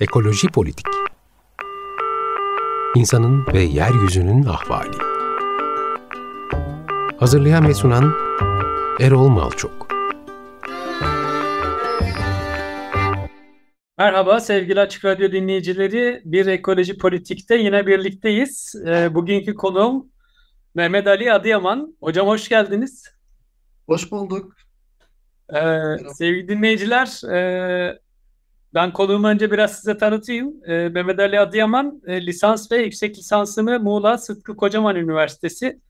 Ekoloji Politik İnsanın ve Yeryüzünün Ahvali Hazırlayan ve sunan Erol Malçok Merhaba sevgili Açık Radyo dinleyicileri. Bir Ekoloji Politik'te yine birlikteyiz. E, bugünkü konuğum Mehmet Ali Adıyaman. Hocam hoş geldiniz. Hoş bulduk. Ee, sevgili dinleyiciler, e, ben konuğumu önce biraz size tanıtayım. E, Mehmet Ali Adıyaman, e, lisans ve yüksek lisansımı Muğla Sıtkı Kocaman Üniversitesi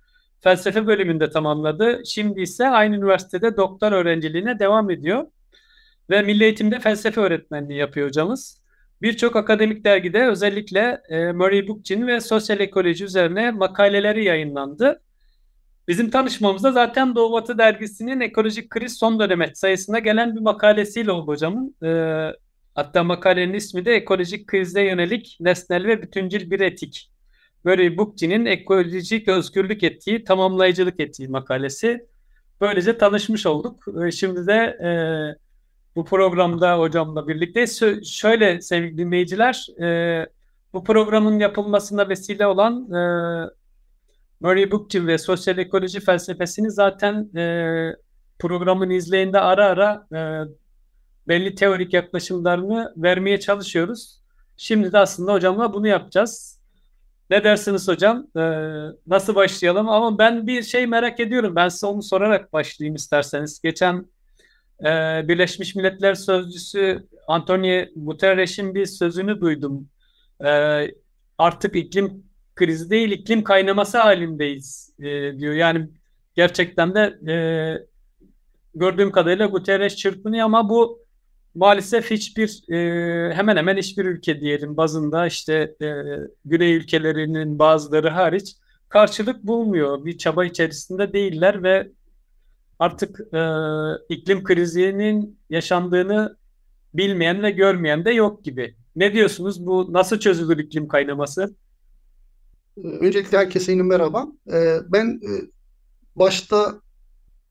felsefe bölümünde tamamladı. Şimdi ise aynı üniversitede doktor öğrenciliğine devam ediyor. Ve Milli Eğitim'de felsefe öğretmenliği yapıyor hocamız. Birçok akademik dergide özellikle e, Murray Bookchin ve sosyal ekoloji üzerine makaleleri yayınlandı. Bizim tanışmamızda zaten Doğu Batı dergisinin ekolojik kriz son dönem sayısında gelen bir makalesiyle oldu hocamın. E, hatta makalenin ismi de ekolojik krize yönelik nesnel ve bütüncül bir etik. Murray Bookchin'in ekolojik özgürlük etiği, tamamlayıcılık etiği makalesi. Böylece tanışmış olduk. Şimdi de e, bu programda hocamla birlikte. Şöyle sevgili dinleyiciler, e, bu programın yapılmasına vesile olan e, Murray Bookchin ve sosyal ekoloji felsefesini zaten e, programın izleyinde ara ara e, belli teorik yaklaşımlarını vermeye çalışıyoruz. Şimdi de aslında hocamla bunu yapacağız. Ne dersiniz hocam? Ee, nasıl başlayalım? Ama ben bir şey merak ediyorum. Ben size onu sorarak başlayayım isterseniz. Geçen e, Birleşmiş Milletler Sözcüsü Antonio Guterres'in bir sözünü duydum. E, artık iklim krizi değil, iklim kaynaması halindeyiz e, diyor. Yani gerçekten de e, gördüğüm kadarıyla Guterres çırpınıyor ama bu maalesef hiçbir e, hemen hemen hiçbir ülke diyelim bazında işte e, güney ülkelerinin bazıları hariç karşılık bulmuyor. Bir çaba içerisinde değiller ve artık e, iklim krizinin yaşandığını bilmeyen ve görmeyen de yok gibi. Ne diyorsunuz? Bu nasıl çözülür iklim kaynaması? Öncelikle herkese yine merhaba. Ee, ben e, başta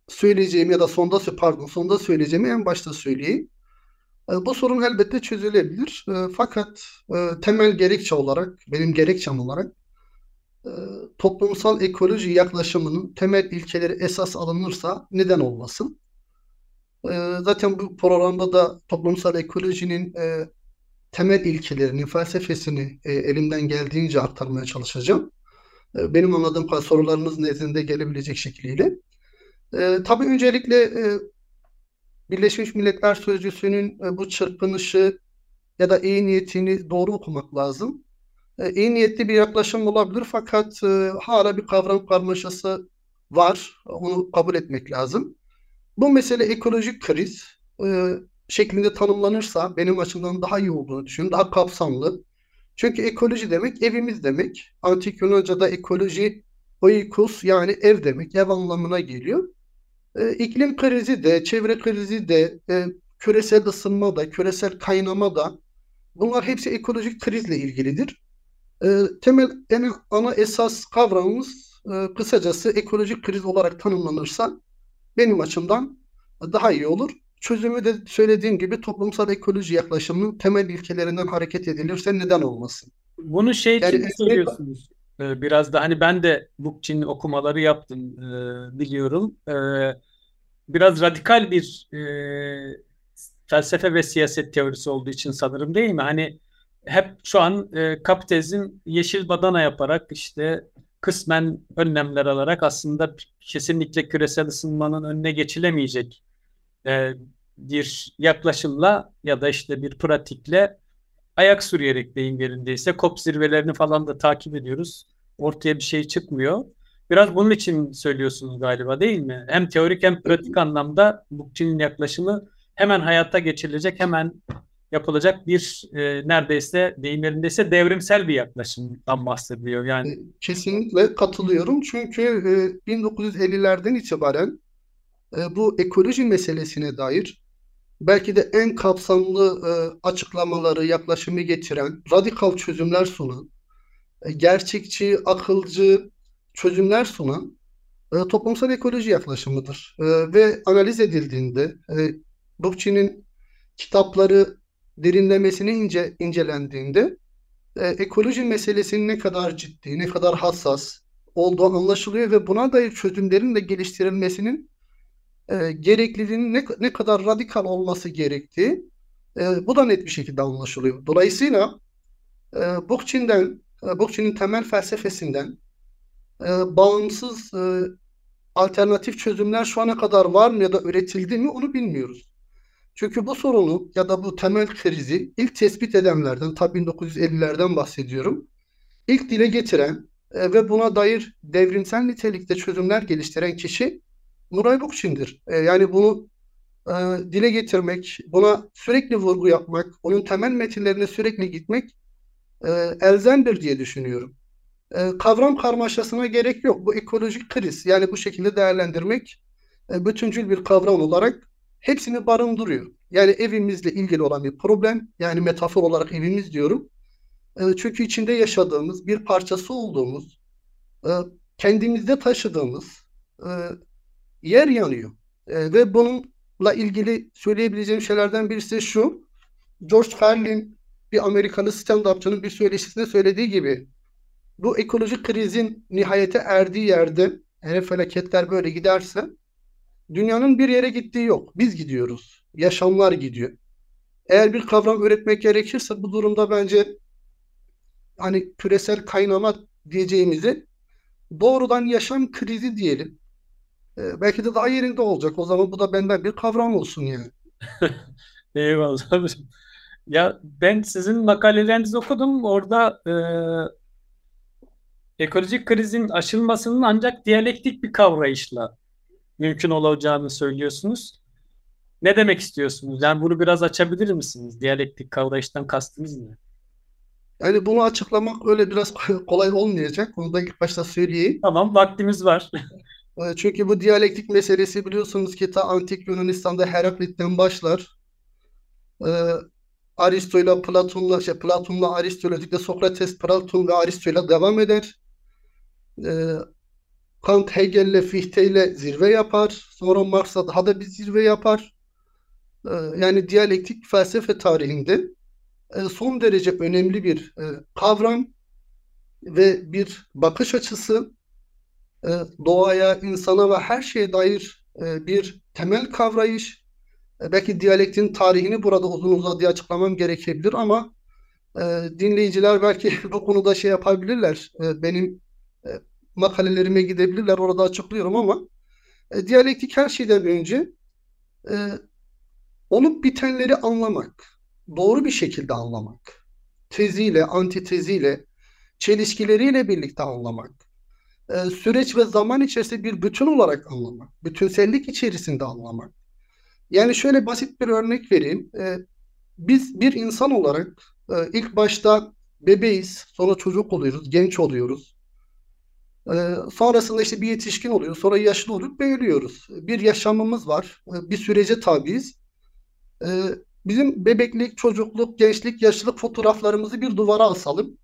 söyleyeceğim ya da sonda pardon sonda söyleyeceğimi en başta söyleyeyim. E, bu sorun elbette çözülebilir. E, fakat temel gerekçe olarak, benim gerekçem olarak toplumsal ekoloji yaklaşımının temel ilkeleri esas alınırsa neden olmasın? Zaten bu programda da toplumsal ekolojinin temel ilkelerini, felsefesini e, elimden geldiğince aktarmaya çalışacağım. E, benim anladığım kadar sorularınız nezdinde gelebilecek şekliyle. E, tabii öncelikle e, Birleşmiş Milletler Sözcüsü'nün e, bu çırpınışı ya da iyi niyetini doğru okumak lazım. E, iyi niyetli bir yaklaşım olabilir fakat e, hala bir kavram karmaşası var. Onu kabul etmek lazım. Bu mesele ekolojik kriz. Şeklinde tanımlanırsa benim açımdan daha iyi olduğunu düşünüyorum. Daha kapsamlı. Çünkü ekoloji demek evimiz demek. Antik Yunanca'da ekoloji oikos yani ev demek. Ev anlamına geliyor. E, iklim krizi de, çevre krizi de, e, küresel ısınma da, küresel kaynama da bunlar hepsi ekolojik krizle ilgilidir. E, temel en ana esas kavramımız e, kısacası ekolojik kriz olarak tanımlanırsa benim açımdan daha iyi olur çözümü de söylediğim gibi toplumsal ekoloji yaklaşımının temel ilkelerinden hareket edilirse neden olmasın? Bunu şey için yani, söylüyorsunuz. Ee, biraz da hani ben de Bookchin okumaları yaptım e, biliyorum. E, biraz radikal bir e, felsefe ve siyaset teorisi olduğu için sanırım değil mi? Hani hep şu an e, kapitalizm yeşil badana yaparak işte kısmen önlemler alarak aslında kesinlikle küresel ısınmanın önüne geçilemeyecek e, bir yaklaşımla ya da işte bir pratikle ayak sürüyerek deyim yerindeyse COP zirvelerini falan da takip ediyoruz. Ortaya bir şey çıkmıyor. Biraz bunun için söylüyorsunuz galiba değil mi? Hem teorik hem pratik anlamda Bookchin'in yaklaşımı hemen hayata geçirilecek, hemen yapılacak bir e, neredeyse deyim yerindeyse devrimsel bir yaklaşımdan bahsediyor. Yani e, kesinlikle katılıyorum. Çünkü e, 1950'lerden itibaren e, bu ekoloji meselesine dair belki de en kapsamlı e, açıklamaları, yaklaşımı getiren, radikal çözümler sunan, gerçekçi, akılcı çözümler sunan e, toplumsal ekoloji yaklaşımıdır. E, ve analiz edildiğinde e, Bookchin'in kitapları derinlemesine ince incelendiğinde e, ekoloji meselesinin ne kadar ciddi, ne kadar hassas olduğu anlaşılıyor ve buna dair çözümlerin de geliştirilmesinin e, gerekliliğinin ne, ne kadar radikal olması gerektiği e, bu da net bir şekilde anlaşılıyor. Dolayısıyla e, Bookchin'den, e, Bookchin'in temel felsefesinden e, bağımsız e, alternatif çözümler şu ana kadar var mı ya da üretildi mi onu bilmiyoruz. Çünkü bu sorunu ya da bu temel krizi ilk tespit edenlerden, tabii 1950'lerden bahsediyorum. İlk dile getiren e, ve buna dair devrimsel nitelikte çözümler geliştiren kişi Nuray Bookchin'dir. E, yani bunu dile getirmek, buna sürekli vurgu yapmak, onun temel metinlerine sürekli gitmek e, elzemdir diye düşünüyorum. E, kavram karmaşasına gerek yok. Bu ekolojik kriz. Yani bu şekilde değerlendirmek e, bütüncül bir kavram olarak hepsini barındırıyor. Yani evimizle ilgili olan bir problem. Yani metafor olarak evimiz diyorum. E, çünkü içinde yaşadığımız, bir parçası olduğumuz, e, kendimizde taşıdığımız e, yer yanıyor. E, ve bununla ilgili söyleyebileceğim şeylerden birisi şu. George Carlin bir Amerikalı stand-upçının bir söyleşisinde söylediği gibi bu ekolojik krizin nihayete erdiği yerde eğer felaketler böyle giderse dünyanın bir yere gittiği yok. Biz gidiyoruz. Yaşamlar gidiyor. Eğer bir kavram üretmek gerekirse bu durumda bence hani küresel kaynama diyeceğimizi doğrudan yaşam krizi diyelim. Ee, belki de daha yerinde olacak. O zaman bu da benden bir kavram olsun yani. Eyvallah. Ya ben sizin makalelerinizi okudum. Orada e, ekolojik krizin aşılmasının ancak diyalektik bir kavrayışla mümkün olacağını söylüyorsunuz. Ne demek istiyorsunuz? Yani bunu biraz açabilir misiniz? Diyalektik kavrayıştan kastınız ne? Yani bunu açıklamak öyle biraz kolay olmayacak. Onu da ilk başta söyleyeyim. Tamam, vaktimiz var. E, çünkü bu diyalektik meselesi biliyorsunuz ki ta antik Yunanistan'da Heraklit'ten başlar. Aristo'yla Platon'la şey Platon'la Aristo'yla Sokrates, Platon ve Aristo'yla devam eder. Ee, Kant Hegel'le Fichte'yle zirve yapar. Sonra Marx'la daha da bir zirve yapar. Ee, yani diyalektik felsefe tarihinde e, son derece önemli bir e, kavram ve bir bakış açısı e, doğaya, insana ve her şeye dair bir temel kavrayış. Belki diyalektin tarihini burada uzun uzadıya açıklamam gerekebilir ama dinleyiciler belki bu konuda şey yapabilirler. Benim makalelerime gidebilirler. Orada açıklıyorum ama e, diyalektik her şeyden önce e, olup bitenleri anlamak, doğru bir şekilde anlamak, teziyle, antiteziyle, çelişkileriyle birlikte anlamak, e, süreç ve zaman içerisinde bir bütün olarak anlamak, bütünsellik içerisinde anlamak. Yani şöyle basit bir örnek vereyim. E, biz bir insan olarak e, ilk başta bebeğiz, sonra çocuk oluyoruz, genç oluyoruz. Ee, sonrasında işte bir yetişkin oluyor. Sonra yaşlı olup büyülüyoruz. Bir yaşamımız var. Ee, bir sürece tabiiz. Ee, bizim bebeklik, çocukluk, gençlik, yaşlılık fotoğraflarımızı bir duvara asalım.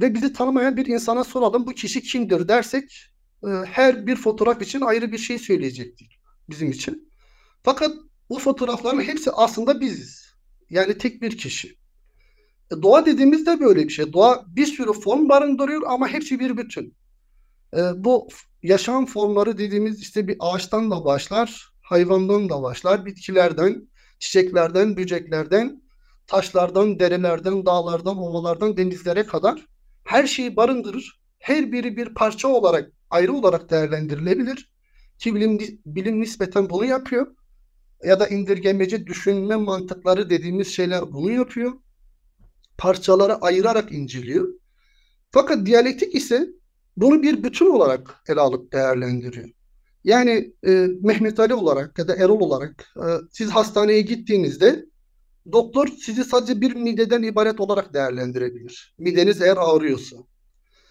Ve bizi tanımayan bir insana soralım bu kişi kimdir dersek e, her bir fotoğraf için ayrı bir şey söyleyecektir bizim için. Fakat bu fotoğrafların hepsi aslında biziz. Yani tek bir kişi. E, doğa dediğimizde böyle bir şey. Doğa bir sürü form barındırıyor ama hepsi bir bütün. E, bu yaşam formları dediğimiz işte bir ağaçtan da başlar, hayvandan da başlar, bitkilerden, çiçeklerden, böceklerden, taşlardan, derelerden, dağlardan, ovalardan, denizlere kadar her şeyi barındırır. Her biri bir parça olarak, ayrı olarak değerlendirilebilir. Ki bilim, bilim nispeten bunu yapıyor. Ya da indirgemeci düşünme mantıkları dediğimiz şeyler bunu yapıyor. Parçalara ayırarak inceliyor. Fakat diyalektik ise bunu bir bütün olarak ele alıp değerlendiriyor. Yani e, Mehmet Ali olarak ya da Erol olarak e, siz hastaneye gittiğinizde doktor sizi sadece bir mideden ibaret olarak değerlendirebilir. Mideniz eğer ağrıyorsa.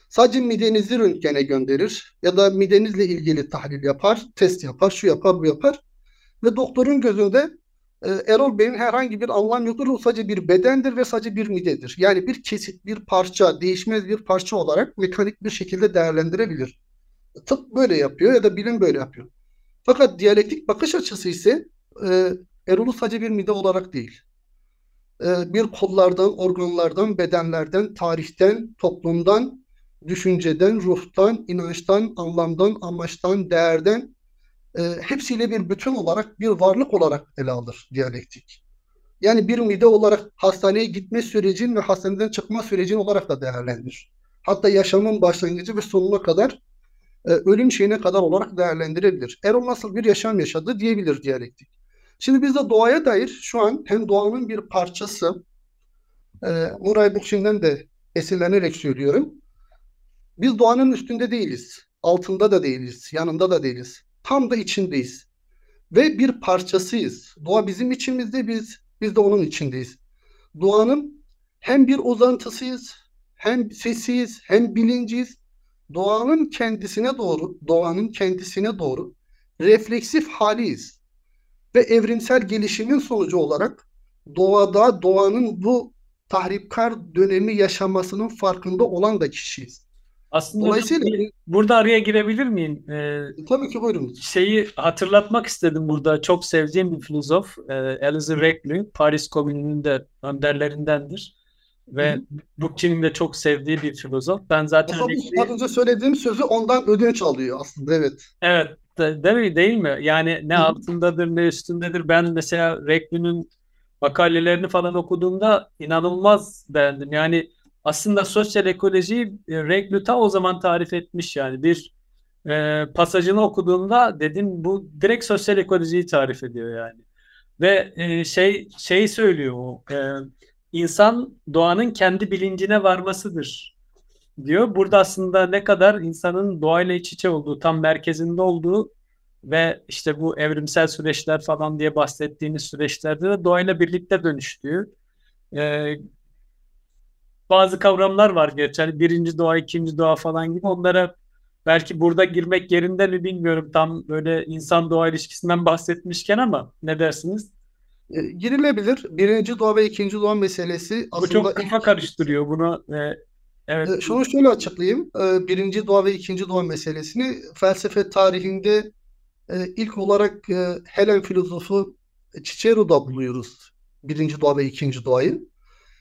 Sadece midenizi röntgene gönderir ya da midenizle ilgili tahlil yapar, test yapar, şu yapar, bu yapar. Ve doktorun gözünde e, Erol Bey'in herhangi bir anlam yoktur. O sadece bir bedendir ve sadece bir midedir. Yani bir kesit, bir parça, değişmez bir parça olarak mekanik bir şekilde değerlendirebilir. Tıp böyle yapıyor ya da bilim böyle yapıyor. Fakat diyalektik bakış açısı ise e, Erol'u sadece bir mide olarak değil. e, bir kollardan, organlardan, bedenlerden, tarihten, toplumdan, düşünceden, ruhtan, inançtan, anlamdan, amaçtan, değerden e, hepsiyle bir bütün olarak, bir varlık olarak ele alır diyalektik. Yani bir mide olarak hastaneye gitme sürecin ve hastaneden çıkma sürecin olarak da değerlendirir. Hatta yaşamın başlangıcı ve sonuna kadar e, ölüm şeyine kadar olarak değerlendirebilir. Erol nasıl bir yaşam yaşadı diyebilir diyalektik. Şimdi biz de doğaya dair şu an hem doğanın bir parçası, e, Muray Bookchin'den de esinlenerek söylüyorum. Biz doğanın üstünde değiliz, altında da değiliz, yanında da değiliz. Tam da içindeyiz. Ve bir parçasıyız. Doğa bizim içimizde, biz biz de onun içindeyiz. Doğanın hem bir uzantısıyız, hem sesiyiz, hem bilinciyiz. Doğanın kendisine doğru, doğanın kendisine doğru refleksif haliyiz. Ve evrimsel gelişimin sonucu olarak doğada doğanın bu tahripkar dönemi yaşamasının farkında olan da kişiyiz. Aslında Dolayısıyla bir, burada araya girebilir miyim? Ee, tabii ki buyurun. Şeyi hatırlatmak istedim burada. Çok sevdiğim bir filozof. E, Alice Reclus, Paris Komünü'nün de önderlerindendir. Ve Bookchin'in de çok sevdiği bir filozof. Ben zaten Reclus... az önce söylediğim sözü ondan ödünç alıyor aslında evet. Evet. De, değil, mi, değil mi? Yani ne Hı. altındadır ne üstündedir. Ben mesela Reclus'un makalelerini falan okuduğumda inanılmaz beğendim. Yani aslında sosyal ekolojiyi e, Reclus o zaman tarif etmiş yani bir e, pasajını okuduğunda dedim bu direkt sosyal ekolojiyi tarif ediyor yani. Ve e, şey şey söylüyor o e, insan doğanın kendi bilincine varmasıdır diyor. Burada aslında ne kadar insanın doğayla iç içe olduğu, tam merkezinde olduğu ve işte bu evrimsel süreçler falan diye bahsettiğiniz süreçlerde de doğayla birlikte dönüştüğü, e, bazı kavramlar var gerçi. Hani birinci doğa, ikinci doğa falan gibi. Onlara belki burada girmek yerinde mi bilmiyorum. Tam böyle insan doğa ilişkisinden bahsetmişken ama ne dersiniz? E, girilebilir. Birinci doğa ve ikinci doğa meselesi Bu aslında... çok kafa karıştırıyor bunu. E, evet. E, şunu şöyle açıklayayım. E, birinci doğa ve ikinci doğa meselesini felsefe tarihinde e, ilk olarak e, Helen filozofu Cicero'da buluyoruz. Birinci doğa ve ikinci doğayı.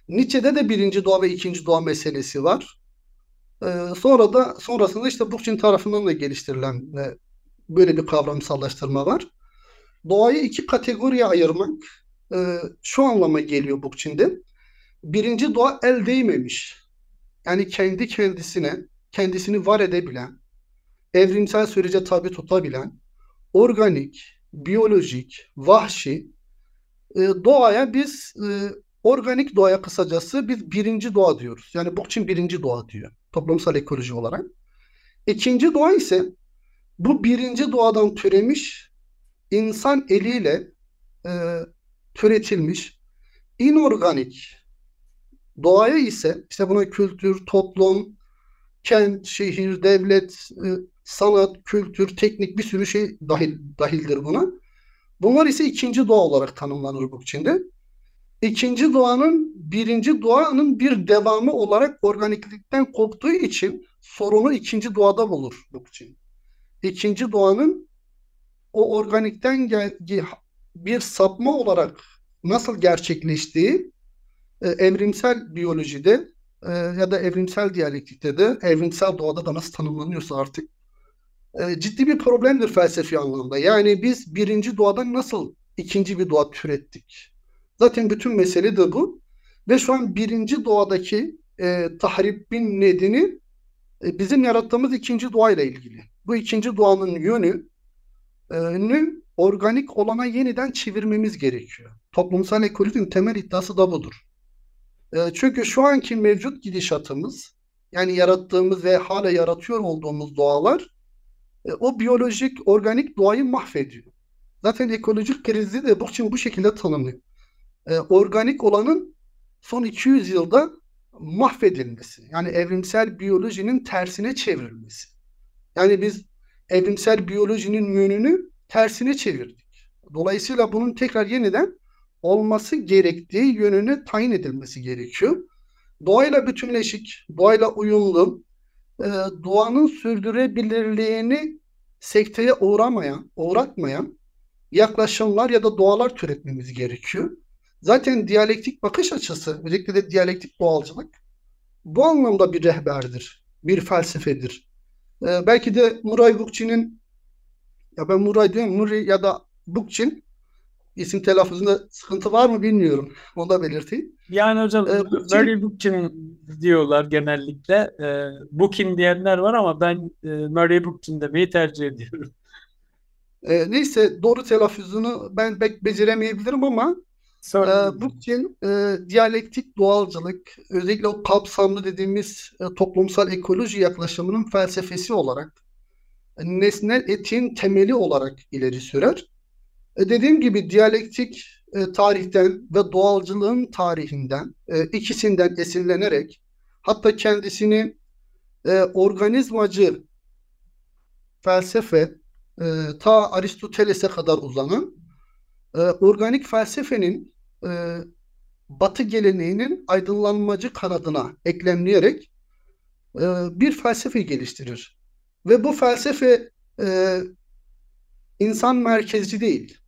Nietzsche'de de birinci doğa ve ikinci doğa meselesi var. Ee, sonra da sonrasında işte Bookchin tarafından da geliştirilen e, böyle bir kavramsallaştırma var. Doğayı iki kategoriye ayırmak e, şu anlama geliyor Bookchin'de. Birinci doğa el değmemiş. Yani kendi kendisine, kendisini var edebilen, evrimsel sürece tabi tutabilen, organik, biyolojik, vahşi e, doğaya biz e, Organik doğaya kısacası biz birinci doğa diyoruz. Yani Bookchin birinci doğa diyor. Toplumsal ekoloji olarak. İkinci doğa ise bu birinci doğadan türemiş insan eliyle e, türetilmiş inorganik doğaya ise işte buna kültür, toplum, kent, şehir, devlet, e, sanat, kültür, teknik bir sürü şey dahil dahildir buna. Bunlar ise ikinci doğa olarak tanımlanır bu içinde. İkinci doğanın birinci doğanın bir devamı olarak organiklikten koptuğu için sorunu ikinci doğada bulur bu için. İkinci doğanın o organikten geldiği bir sapma olarak nasıl gerçekleştiği e, evrimsel biyolojide e, ya da evrimsel diyalektikte de evrimsel doğada da nasıl tanımlanıyorsa artık e, ciddi bir problemdir felsefi anlamda. Yani biz birinci doğadan nasıl ikinci bir doğa türettik? Zaten bütün mesele de bu. Ve şu an birinci doğadaki e, tahribin nedeni e, bizim yarattığımız ikinci doğayla ilgili. Bu ikinci doğanın yönü e, organik olana yeniden çevirmemiz gerekiyor. Toplumsal ekolojinin temel iddiası da budur. E, çünkü şu anki mevcut gidişatımız yani yarattığımız ve hala yaratıyor olduğumuz doğalar e, o biyolojik, organik doğayı mahvediyor. Zaten ekolojik krizi de bu için bu şekilde tanımlıyor e, organik olanın son 200 yılda mahvedilmesi. Yani evrimsel biyolojinin tersine çevrilmesi. Yani biz evrimsel biyolojinin yönünü tersine çevirdik. Dolayısıyla bunun tekrar yeniden olması gerektiği yönüne tayin edilmesi gerekiyor. Doğayla bütünleşik, doğayla uyumlu, e, doğanın sürdürülebilirliğini sekteye uğramayan, uğratmayan yaklaşımlar ya da doğalar türetmemiz gerekiyor. Zaten diyalektik bakış açısı, özellikle de diyalektik doğalcılık bu anlamda bir rehberdir, bir felsefedir. Ee, belki de Muray Bookchin'in ya ben Muray diyorum, Muri ya da Bookchin isim telaffuzunda sıkıntı var mı bilmiyorum. Onu da belirteyim. Yani hocam Ee, Murray Bookchin diyorlar genellikle. Ee, Bookin diyenler var ama ben e, Murray Bookchin demeyi tercih ediyorum. e, neyse doğru telaffuzunu ben pek beceremeyebilirim ama Sonra e, Bookchin e, diyalektik doğalcılık özellikle o kapsamlı dediğimiz e, toplumsal ekoloji yaklaşımının felsefesi olarak e, nesnel etiğin temeli olarak ileri sürer. E, dediğim gibi diyalektik e, tarihten ve doğalcılığın tarihinden e, ikisinden esinlenerek hatta kendisini e, organizmacı felsefe e, ta Aristoteles'e kadar uzanan e, organik felsefenin e, Batı geleneğinin aydınlanmacı kanadına eklemleyerek e, bir felsefe geliştirir. Ve bu felsefe e, insan merkezci değil,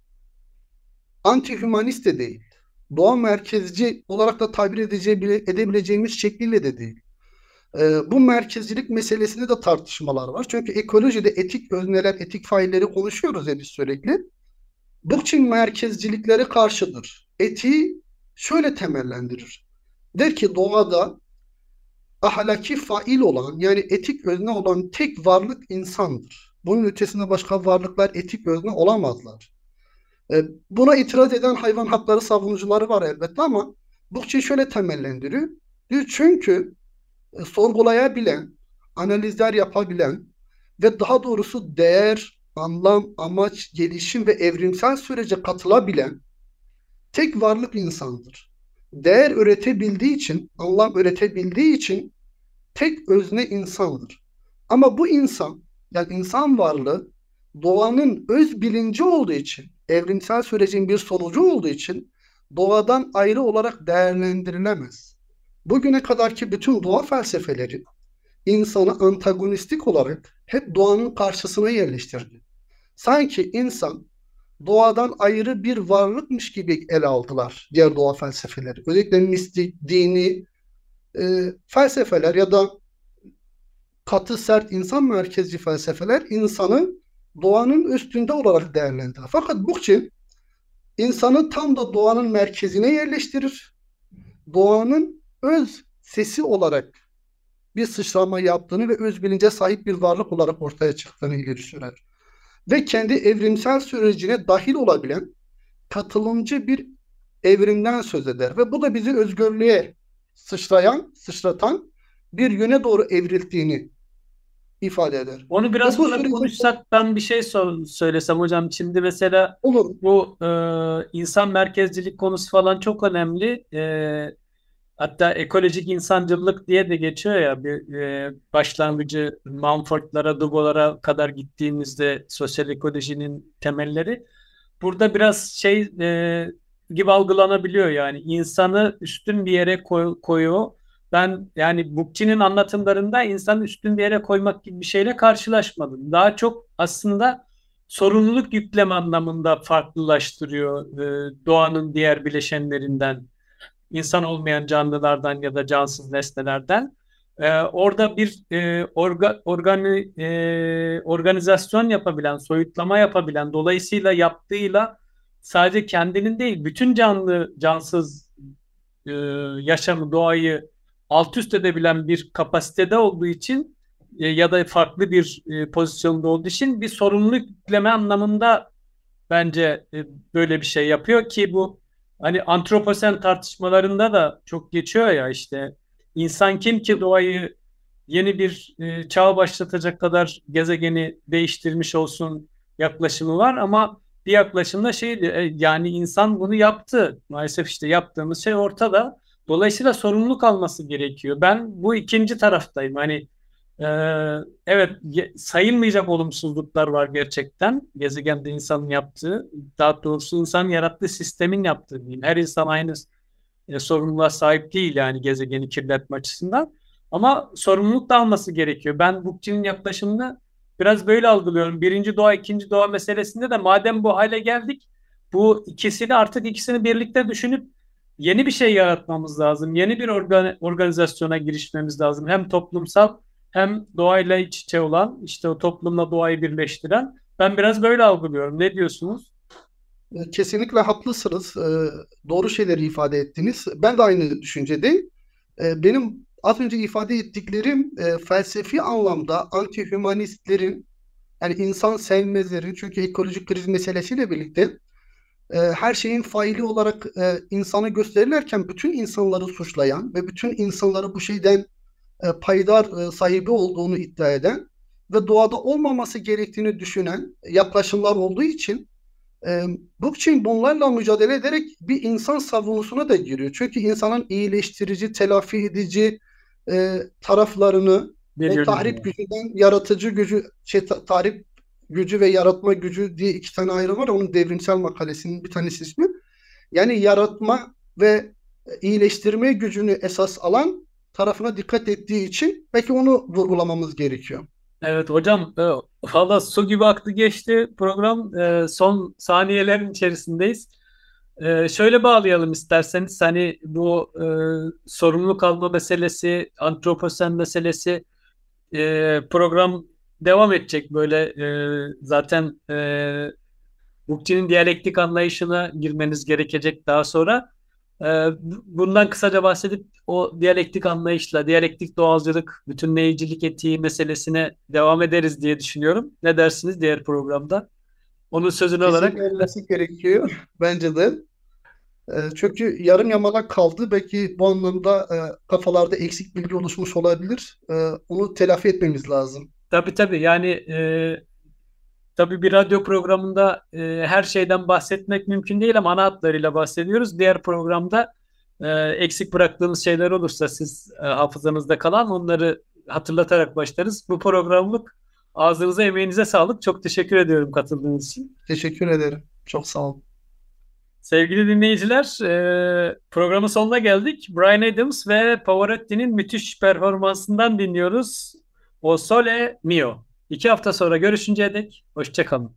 anti-hümanist de değil, doğa merkezci olarak da tabir edebileceğimiz şekliyle de değil. E, bu merkezcilik meselesinde de tartışmalar var. Çünkü ekolojide etik özneler, etik failleri konuşuyoruz biz sürekli. Bookchin merkezcilikleri karşıdır. Etiği şöyle temellendirir. Der ki doğada ahlaki fail olan yani etik özne olan tek varlık insandır. Bunun ötesinde başka varlıklar etik özne olamazlar. E, buna itiraz eden hayvan hakları savunucuları var elbette ama Bookchin şöyle temellendiriyor. Diyor çünkü e, sorgulayabilen, analizler yapabilen ve daha doğrusu değer, anlam, amaç, gelişim ve evrimsel sürece katılabilen tek varlık insandır. Değer üretebildiği için, anlam üretebildiği için tek özne insandır. Ama bu insan, yani insan varlığı doğanın öz bilinci olduğu için, evrimsel sürecin bir sonucu olduğu için doğadan ayrı olarak değerlendirilemez. Bugüne kadarki bütün doğa felsefeleri insanı antagonistik olarak hep doğanın karşısına yerleştirdi. Sanki insan doğadan ayrı bir varlıkmış gibi ele aldılar diğer doğa felsefeleri. Özellikle mistik, dini e, felsefeler ya da katı sert insan merkezci felsefeler insanı doğanın üstünde olarak değerlendirir. Fakat Bookchin insanı tam da doğanın merkezine yerleştirir. Doğanın öz sesi olarak bir sıçrama yaptığını ve öz bilince sahip bir varlık olarak ortaya çıktığını ileri sürer. Ve kendi evrimsel sürecine dahil olabilen katılımcı bir evrimden söz eder. Ve bu da bizi özgürlüğe sıçrayan, sıçratan bir yöne doğru evrildiğini ifade eder. Onu biraz sonra süreci- konuşsak ben bir şey so- söylesem hocam. Şimdi mesela Olur. bu e, insan merkezcilik konusu falan çok önemli. E, hatta ekolojik insancılık diye de geçiyor ya bir e, başlangıcı Mumford'lara, Dubos'lara kadar gittiğimizde sosyal ekolojinin temelleri. Burada biraz şey e, gibi algılanabiliyor yani insanı üstün bir yere koy- koyuyor. Ben yani Bookchin'in anlatımlarında insanı üstün bir yere koymak gibi bir şeyle karşılaşmadım. Daha çok aslında sorumluluk yükleme anlamında farklılaştırıyor e, doğanın diğer bileşenlerinden, insan olmayan canlılardan ya da cansız nesnelerden. E, orada bir e, orga, organi, e, organizasyon yapabilen, soyutlama yapabilen, dolayısıyla yaptığıyla sadece kendinin değil, bütün canlı, cansız e, yaşamı, doğayı alt üst edebilen bir kapasitede olduğu için e, ya da farklı bir e, pozisyonda olduğu için bir sorumluluk yükleme anlamında bence e, böyle bir şey yapıyor ki bu hani antroposen tartışmalarında da çok geçiyor ya işte insan kim ki doğayı yeni bir e, çağ başlatacak kadar gezegeni değiştirmiş olsun yaklaşımı var ama bir yaklaşımda şeydi e, yani insan bunu yaptı. Maalesef işte yaptığımız şey ortada. Dolayısıyla sorumluluk alması gerekiyor. Ben bu ikinci taraftayım. Hani e, evet sayılmayacak olumsuzluklar var gerçekten. Gezegende insanın yaptığı, daha doğrusu insan yarattığı sistemin yaptığı diyeyim. Her insan aynı e, sorumluluğa sahip değil yani gezegeni kirletme açısından. Ama sorumluluk da alması gerekiyor. Ben Bookchin'in yaklaşımını biraz böyle algılıyorum. Birinci doğa, ikinci doğa meselesinde de madem bu hale geldik, bu ikisini artık ikisini birlikte düşünüp yeni bir şey yaratmamız lazım. Yeni bir organ organizasyona girişmemiz lazım. Hem toplumsal hem doğayla iç içe olan, işte o toplumla doğayı birleştiren. Ben biraz böyle algılıyorum. Ne diyorsunuz? E, kesinlikle haklısınız. E, doğru şeyleri ifade ettiniz. Ben de aynı düşüncedeyim. E, benim az önce ifade ettiklerim felsefi anlamda anti-hümanistlerin yani insan sevmezlerin çünkü ekolojik kriz meselesiyle birlikte her şeyin faili olarak insanı gösterirlerken bütün insanları suçlayan ve bütün insanları bu şeyden payidar sahibi olduğunu iddia eden ve doğada olmaması gerektiğini düşünen yaklaşımlar olduğu için e, blockchain bunlarla mücadele ederek bir insan savunusuna da giriyor. Çünkü insanın iyileştirici, telafi edici e, taraflarını ve tahrip gücünden yaratıcı gücü, şey, tahrip gücü ve yaratma gücü diye iki tane ayrım var. Onun devrimsel makalesinin bir tanesi ismi. Yani yaratma ve iyileştirme gücünü esas alan tarafına dikkat ettiği için belki onu vurgulamamız gerekiyor. Evet hocam, e, valla su gibi aktı geçti program. E, son saniyelerin içerisindeyiz. E, şöyle bağlayalım isterseniz. Hani bu e, sorumluluk alma meselesi, antroposen meselesi e, program devam edecek böyle. E, zaten e, Bookçi'nin diyalektik anlayışına girmeniz gerekecek daha sonra. Ee, bundan kısaca bahsedip o diyalektik anlayışla, diyalektik doğalcılık, bütünleyicilik etiği meselesine devam ederiz diye düşünüyorum. Ne dersiniz diğer programda? Onun sözünü alarak. Kesinlikle gerekiyor bence de. Ee, çünkü yarım yamalak kaldı. Belki bu anlamda e, kafalarda eksik bilgi oluşmuş olabilir. Ee, onu telafi etmemiz lazım. Tabii tabii. Yani e, Tabii bir radyo programında e, her şeyden bahsetmek mümkün değil ama ana hatlarıyla bahsediyoruz. Diğer programda e, eksik bıraktığınız şeyler olursa siz e, hafızanızda kalan onları hatırlatarak başlarız. Bu programlık ağzınıza emeğinize sağlık. Çok teşekkür ediyorum katıldığınız için. Teşekkür ederim. Çok sağ olun. Sevgili dinleyiciler, e, programın sonuna geldik. Brian Adams ve Pavarotti'nin müthiş performansından dinliyoruz. O Sole Mio. İki hafta sonra görüşünceye dek hoşçakalın.